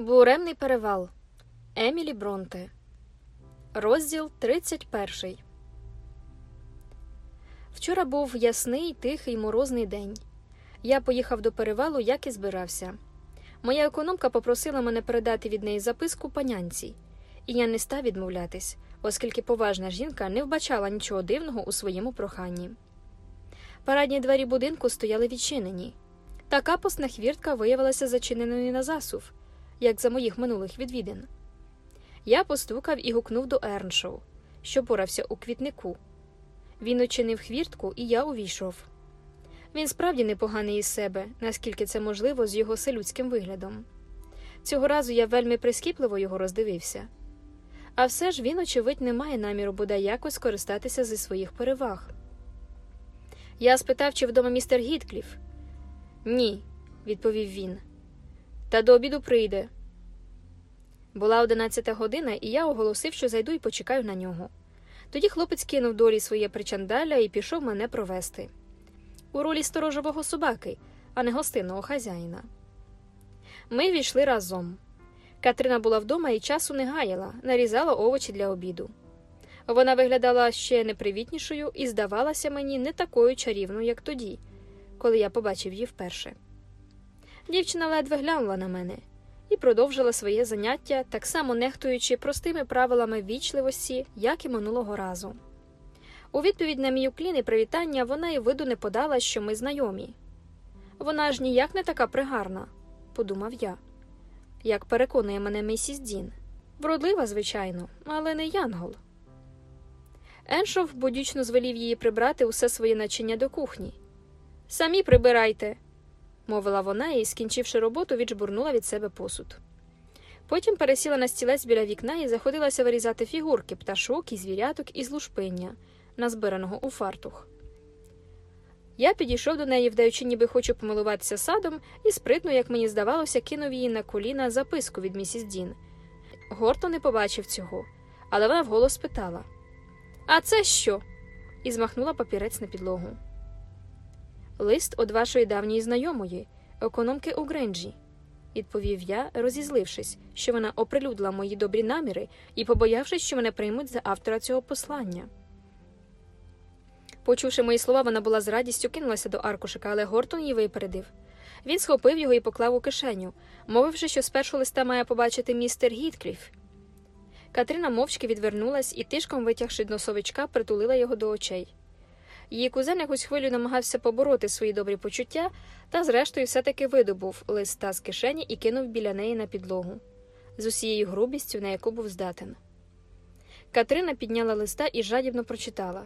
Буремний перевал Емілі Бронте. Розділ 31. Вчора був ясний, тихий, морозний день. Я поїхав до перевалу, як і збирався. Моя економка попросила мене передати від неї записку панянці, і я не став відмовлятись, оскільки поважна жінка не вбачала нічого дивного у своєму проханні. Парадні двері будинку стояли відчинені. Та капусна хвіртка виявилася зачиненою на засув як за моїх минулих відвідин. Я постукав і гукнув до Ерншоу, що порався у квітнику. Він очинив хвіртку, і я увійшов. Він справді непоганий із себе, наскільки це можливо з його селюдським виглядом. Цього разу я вельми прискіпливо його роздивився. А все ж він, очевидь, не має наміру бодай якось скористатися зі своїх переваг. Я спитав, чи вдома містер Гіткліф. Ні, відповів він. Та до обіду прийде. Була одинадцята година, і я оголосив, що зайду і почекаю на нього. Тоді хлопець кинув долі своє причандаля і пішов мене провести. У ролі сторожового собаки, а не гостинного хазяїна. Ми війшли разом. Катрина була вдома і часу не гаяла, нарізала овочі для обіду. Вона виглядала ще непривітнішою і здавалася мені не такою чарівною, як тоді, коли я побачив її вперше. Дівчина ледве глянула на мене і продовжила своє заняття, так само нехтуючи простими правилами вічливості, як і минулого разу. У відповідь на мій уклін і привітання вона й виду не подала, що ми знайомі. Вона ж ніяк не така пригарна, подумав я, як переконує мене місіс Дін. Вродлива, звичайно, але не Янгол. Еншов будючно звелів її прибрати усе своє начиння до кухні. Самі прибирайте, мовила вона і, скінчивши роботу, віджбурнула від себе посуд. Потім пересіла на стілець біля вікна і заходилася вирізати фігурки, пташок і звіряток із лушпиння, назбираного у фартух. Я підійшов до неї, вдаючи, ніби хочу помилуватися садом, і спритно, як мені здавалося, кинув її на коліна записку від місіс Дін. Гортон не побачив цього, але вона вголос питала А це що? і змахнула папірець на підлогу. Лист од вашої давньої знайомої, економки у Гренджі, відповів я, розізлившись, що вона оприлюдила мої добрі наміри і побоявшись, що мене приймуть за автора цього послання. Почувши мої слова, вона була з радістю кинулася до аркушика, але Гортон її випередив. Він схопив його і поклав у кишеню, мовивши, що спершу листа має побачити містер Гіткліф. Катрина мовчки відвернулась і тишком, витягши носовичка, притулила його до очей. Її кузен якусь хвилю намагався побороти свої добрі почуття, та, зрештою, все-таки видобув листа з кишені і кинув біля неї на підлогу з усією грубістю, на яку був здатен. Катрина підняла листа і жадібно прочитала.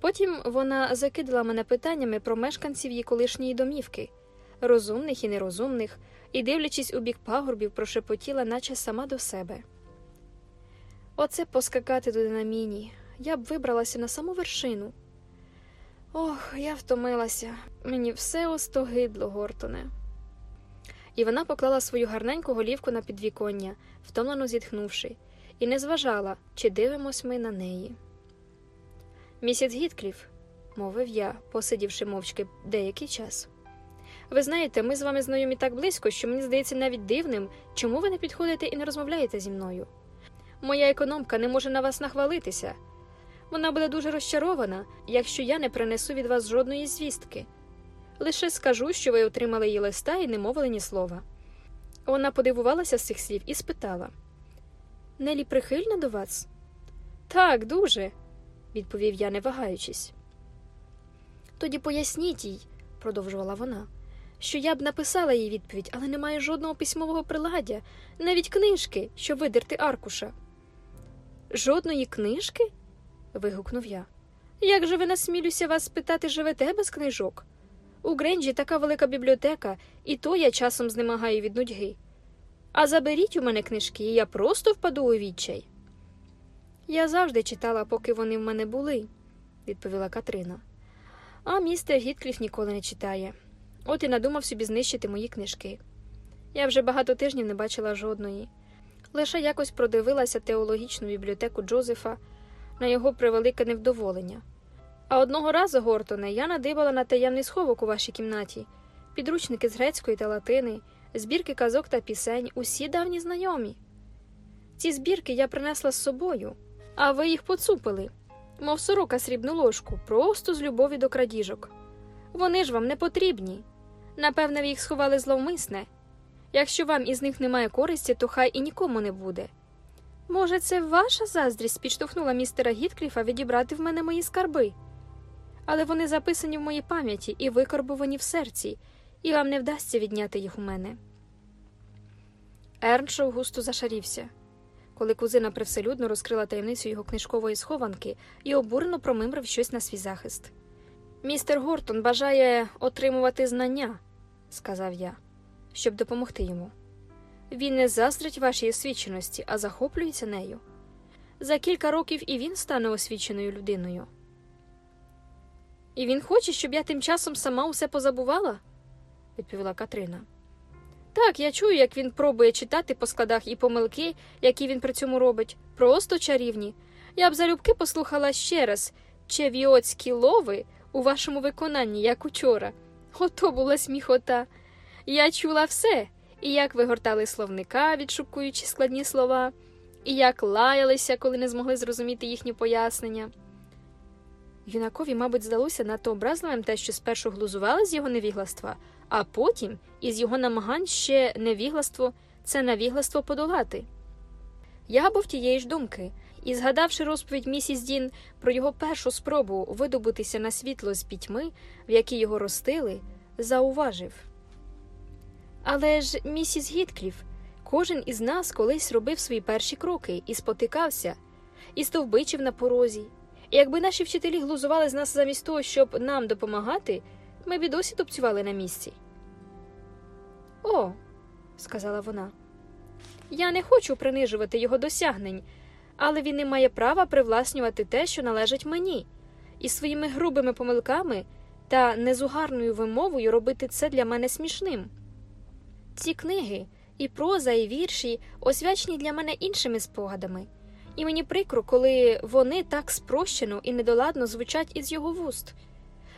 Потім вона закидала мене питаннями про мешканців її колишньої домівки, розумних і нерозумних, і, дивлячись у бік пагорбів, прошепотіла, наче сама до себе. Оце поскакати туди на. Я б вибралася на саму вершину. Ох, я втомилася, мені все остогидло, Гортоне. І вона поклала свою гарненьку голівку на підвіконня, втомлено зітхнувши, і не зважала, чи дивимось ми на неї. Місяць Гіткліф, мовив я, посидівши мовчки деякий час. Ви знаєте, ми з вами знайомі так близько, що мені здається навіть дивним, чому ви не підходите і не розмовляєте зі мною. Моя економка не може на вас нахвалитися. Вона буде дуже розчарована, якщо я не принесу від вас жодної звістки. Лише скажу, що ви отримали її листа і не мовили ні слова. Вона подивувалася з цих слів і спитала Нелі прихильна до вас? Так, дуже, відповів я, не вагаючись. Тоді поясніть їй, продовжувала вона, що я б написала їй відповідь, але немає жодного письмового приладдя, навіть книжки, щоб видерти аркуша. Жодної книжки? Вигукнув я. Як же ви насмілюся вас спитати, живете без книжок? У Гренджі така велика бібліотека, і то я часом знемагаю від нудьги. А заберіть у мене книжки, і я просто впаду у відчай. Я завжди читала, поки вони в мене були, відповіла Катрина. А містер Гіткліф ніколи не читає. От і надумав собі знищити мої книжки. Я вже багато тижнів не бачила жодної. Лише якось продивилася теологічну бібліотеку Джозефа на його превелике невдоволення. А одного разу, Гортоне, я надибала на таємний сховок у вашій кімнаті, підручники з грецької та латини, збірки казок та пісень, усі давні знайомі. Ці збірки я принесла з собою, а ви їх поцупили, мов сорока срібну ложку, просто з любові до крадіжок. Вони ж вам не потрібні. Напевне, ви їх сховали зловмисне. Якщо вам із них немає користі, то хай і нікому не буде. Може, це ваша заздрість підштовхнула містера Гіткліфа відібрати в мене мої скарби, але вони записані в моїй пам'яті і викорбовані в серці, і вам не вдасться відняти їх у мене. Ерншоу густо зашарівся, коли кузина привселюдно розкрила таємницю його книжкової схованки і обурено промимрив щось на свій захист. Містер Гортон бажає отримувати знання, сказав я, щоб допомогти йому. Він не заздрить вашій освіченості, а захоплюється нею. За кілька років і він стане освіченою людиною. І він хоче, щоб я тим часом сама усе позабувала, відповіла Катрина. Так, я чую, як він пробує читати по складах і помилки, які він при цьому робить, просто чарівні. Я б залюбки послухала ще раз чевіоцькі лови у вашому виконанні, як учора. Ото була сміхота. Я чула все, і як ви гортали словника, відшукуючи складні слова, і як лаялися, коли не змогли зрозуміти їхні пояснення. Юнакові, мабуть, здалося надто образливим те, що спершу глузували з його невігластва, а потім із його намагань ще невігластво це навігластво подолати. Я був тієї ж думки, і, згадавши розповідь місіс Дін про його першу спробу видобутися на світло з пітьми, в якій його ростили, зауважив. Але ж, місіс Гіткліф, кожен із нас колись робив свої перші кроки і спотикався, і стовбичив на порозі. І якби наші вчителі глузували з нас замість того, щоб нам допомагати, ми б і досі тупцювали на місці. О, сказала вона, я не хочу принижувати його досягнень, але він не має права привласнювати те, що належить мені, і своїми грубими помилками та незугарною вимовою робити це для мене смішним. Ці книги, і проза, і вірші освячені для мене іншими спогадами, і мені прикро, коли вони так спрощено і недоладно звучать із його вуст.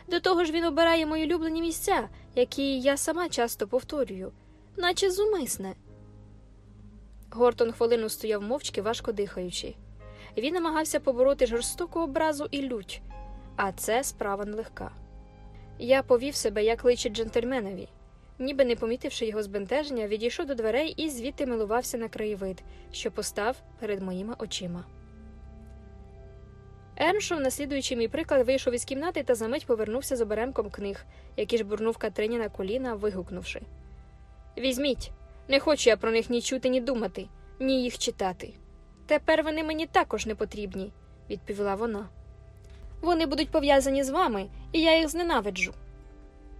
До того ж він обирає мої улюблені місця, які я сама часто повторюю, наче зумисне. Гортон хвилину стояв мовчки, важко дихаючи. Він намагався побороти жорстоку образу і лють, а це справа нелегка. Я повів себе, як личить джентльменові, ніби не помітивши його збентеження, відійшов до дверей і звідти милувався на краєвид, що постав перед моїми очима. Ерншов, наслідуючи мій приклад, вийшов із кімнати та за мить повернувся з оберемком книг, які ж бурнув Катрині на коліна, вигукнувши Візьміть, не хочу я про них ні чути, ні думати, ні їх читати. Тепер вони мені також не потрібні, відповіла вона. Вони будуть пов'язані з вами, і я їх зненавиджу.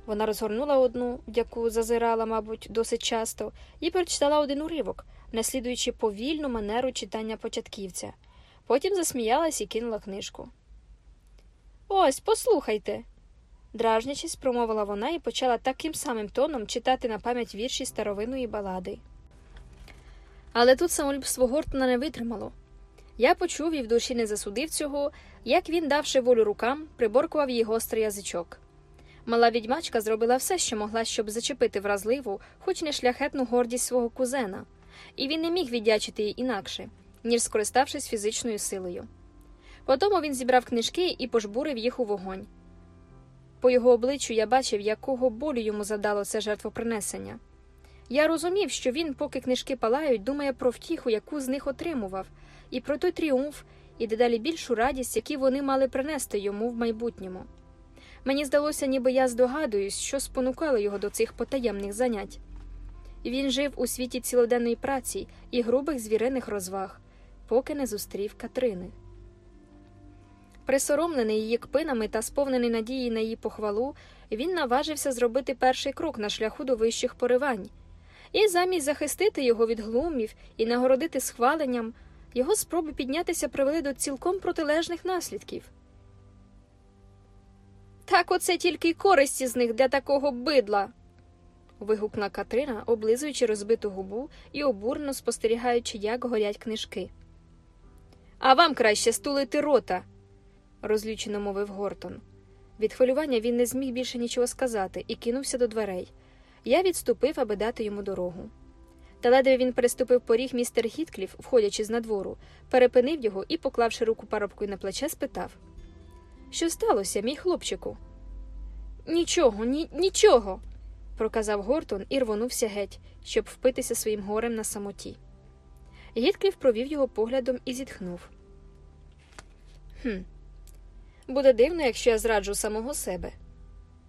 Вона розгорнула одну, в яку зазирала, мабуть, досить часто, і прочитала один уривок, наслідуючи повільну манеру читання початківця. Потім засміялась і кинула книжку. Ось, послухайте. дражнячись, промовила вона і почала таким самим тоном читати на пам'ять вірші старовинної балади. Але тут самолюбство Гортона не витримало. Я почув і в душі не засудив цього, як він, давши волю рукам, приборкував її гострий язичок. Мала відьмачка зробила все, що могла, щоб зачепити вразливу, хоч не шляхетну гордість свого кузена, і він не міг віддячити їй інакше, ніж скориставшись фізичною силою. Потому він зібрав книжки і пожбурив їх у вогонь. По його обличчю я бачив, якого болю йому задало це жертвопринесення. Я розумів, що він, поки книжки палають, думає про втіху, яку з них отримував, і про той тріумф, і дедалі більшу радість, які вони мали принести йому в майбутньому. Мені здалося, ніби я здогадуюсь, що спонукало його до цих потаємних занять. Він жив у світі цілоденної праці і грубих звіриних розваг, поки не зустрів Катрини. Присоромлений її кпинами та сповнений надії на її похвалу, він наважився зробити перший крок на шляху до вищих поривань, і замість захистити його від глумів і нагородити схваленням, його спроби піднятися привели до цілком протилежних наслідків. Так оце тільки й користі з них для такого бидла. вигукнула Катрина, облизуючи розбиту губу і обурено спостерігаючи, як горять книжки. А вам краще стулити рота, розлючено мовив Гортон. Від хвилювання він не зміг більше нічого сказати і кинувся до дверей. Я відступив, аби дати йому дорогу. Та ледве він переступив поріг містер Гіткліф, входячи з надвору, перепинив його і, поклавши руку парубкою на плече, спитав Що сталося, мій хлопчику? Нічого, ні, нічого, проказав Гортон і рвонувся геть, щоб впитися своїм горем на самоті. Гіткліф провів його поглядом і зітхнув. Хм, буде дивно, якщо я зраджу самого себе,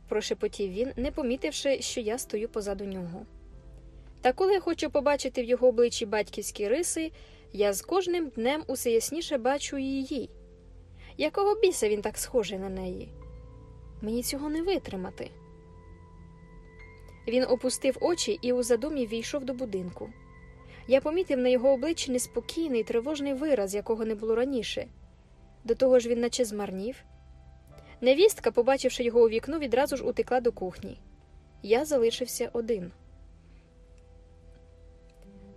прошепотів він, не помітивши, що я стою позаду нього. Та коли я хочу побачити в його обличчі батьківські риси, я з кожним днем усе ясніше бачу її. Якого біса він так схожий на неї? Мені цього не витримати. Він опустив очі і у задумі війшов до будинку. Я помітив на його обличчі неспокійний, тривожний вираз, якого не було раніше. До того ж він наче змарнів. Невістка, побачивши його у вікно, відразу ж утекла до кухні. Я залишився один.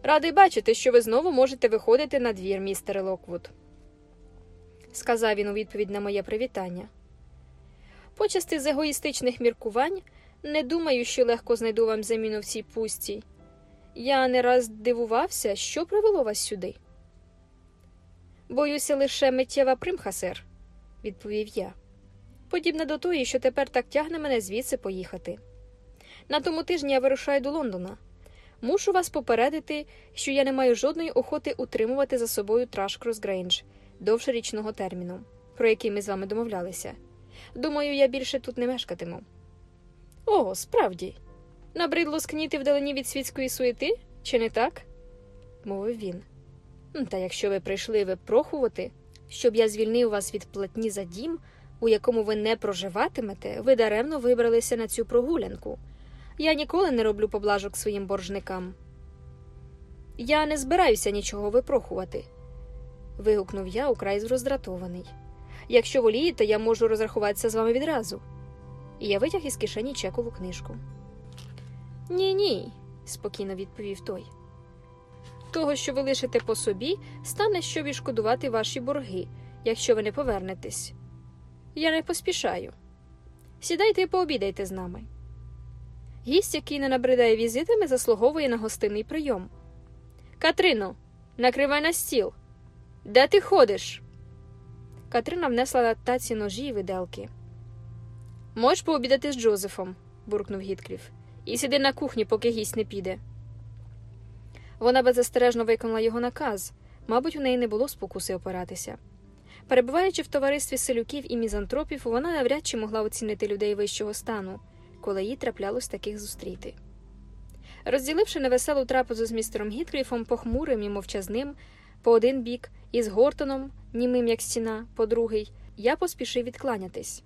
Радий бачити, що ви знову можете виходити на двір, містере Локвуд, сказав він у відповідь на моє привітання. Почасти з егоїстичних міркувань не думаю, що легко знайду вам заміну в цій пустці. Я не раз дивувався, що привело вас сюди. Боюся, лише миттєва примха, сер, відповів я. Подібне до тої, що тепер так тягне мене звідси поїхати. На тому тижні я вирушаю до Лондона. Мушу вас попередити, що я не маю жодної охоти утримувати за собою Трашкрос Грейндж довше річного терміну, про який ми з вами домовлялися. Думаю, я більше тут не мешкатиму. О, справді. Набридло скніти вдалині від світської суєти, чи не так? мовив він. Та якщо ви прийшли випрохувати, щоб я звільнив вас від платні за дім, у якому ви не проживатимете, ви даремно вибралися на цю прогулянку. Я ніколи не роблю поблажок своїм боржникам. Я не збираюся нічого випрохувати. Вигукнув я украй роздратований. Якщо волієте, я можу розрахуватися з вами відразу. І я витяг із кишені чекову книжку. Ні, ні, спокійно відповів той. Того, що ви лишите по собі, стане що відшкодувати ваші борги, якщо ви не повернетесь. Я не поспішаю. Сідайте і пообідайте з нами. Гість, який не набридає візитами, заслуговує на гостинний прийом. Катрино, накривай на стіл. Де ти ходиш? Катрина внесла на таці ножі й виделки. Можеш пообідати з Джозефом, буркнув Гіткліф, і сиди на кухні, поки гість не піде. Вона беззастережно виконала його наказ, мабуть, у неї не було спокуси опиратися. Перебуваючи в товаристві селюків і мізантропів, вона навряд чи могла оцінити людей вищого стану, коли їй траплялось таких зустріти. Розділивши невеселу трапезу з містером Гіткліфом, похмурим і мовчазним, по один бік, і з Гортоном, німим як стіна, по другий, я поспішив відкланятись.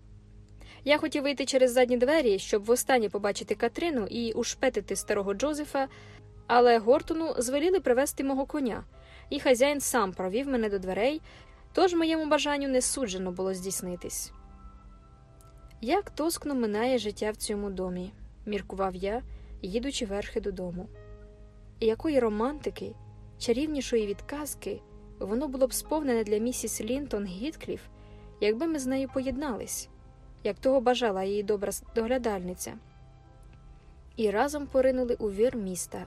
Я хотів вийти через задні двері, щоб востаннє побачити Катрину і ушпетити старого Джозефа, але Гортону звеліли привезти мого коня, і хазяїн сам провів мене до дверей, тож моєму бажанню не суджено було здійснитись. Як тоскно минає життя в цьому домі, міркував я, їдучи верхи додому. І якої романтики, чарівнішої відказки, воно було б сповнене для місіс Лінтон Гіткліф, якби ми з нею поєднались, як того бажала її добра доглядальниця, і разом поринули у вір міста.